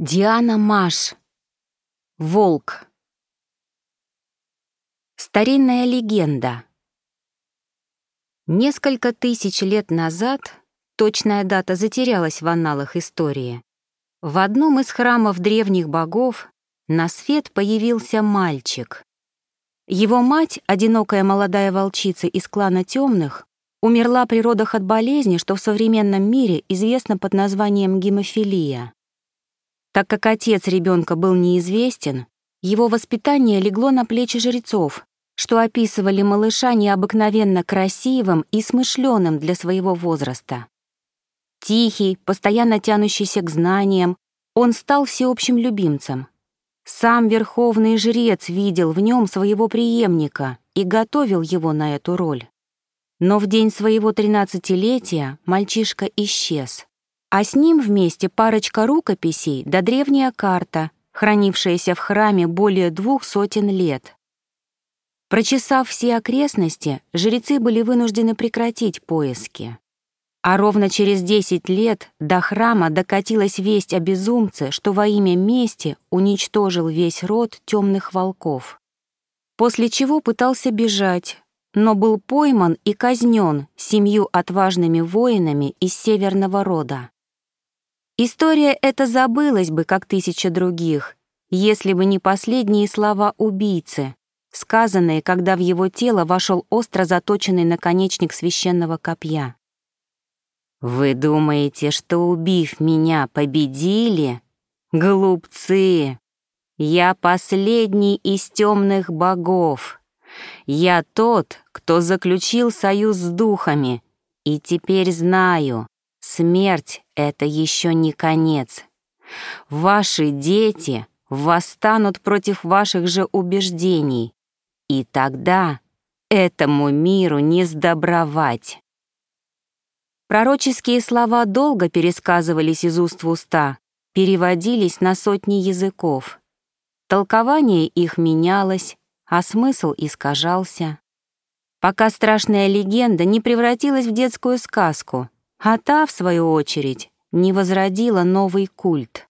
Диана Маш. Волк. Старинная легенда. Несколько тысяч лет назад, точная дата затерялась в анналах истории, в одном из храмов древних богов на свет появился мальчик. Его мать, одинокая молодая волчица из клана темных, умерла при родах от болезни, что в современном мире известно под названием гемофилия. Так как отец ребенка был неизвестен, его воспитание легло на плечи жрецов, что описывали малыша необыкновенно красивым и смышленым для своего возраста. Тихий, постоянно тянущийся к знаниям, он стал всеобщим любимцем. Сам верховный жрец видел в нем своего преемника и готовил его на эту роль. Но в день своего тринадцатилетия мальчишка исчез а с ним вместе парочка рукописей да древняя карта, хранившаяся в храме более двух сотен лет. Прочесав все окрестности, жрецы были вынуждены прекратить поиски. А ровно через десять лет до храма докатилась весть о безумце, что во имя мести уничтожил весь род темных волков. После чего пытался бежать, но был пойман и казнен семью отважными воинами из северного рода. История эта забылась бы, как тысяча других, если бы не последние слова убийцы, сказанные, когда в его тело вошел остро заточенный наконечник священного копья. «Вы думаете, что, убив меня, победили? Глупцы! Я последний из темных богов. Я тот, кто заключил союз с духами, и теперь знаю, Смерть — это еще не конец. Ваши дети восстанут против ваших же убеждений, и тогда этому миру не сдобровать. Пророческие слова долго пересказывались из уст в уста, переводились на сотни языков. Толкование их менялось, а смысл искажался. Пока страшная легенда не превратилась в детскую сказку — а та, в свою очередь, не возродила новый культ.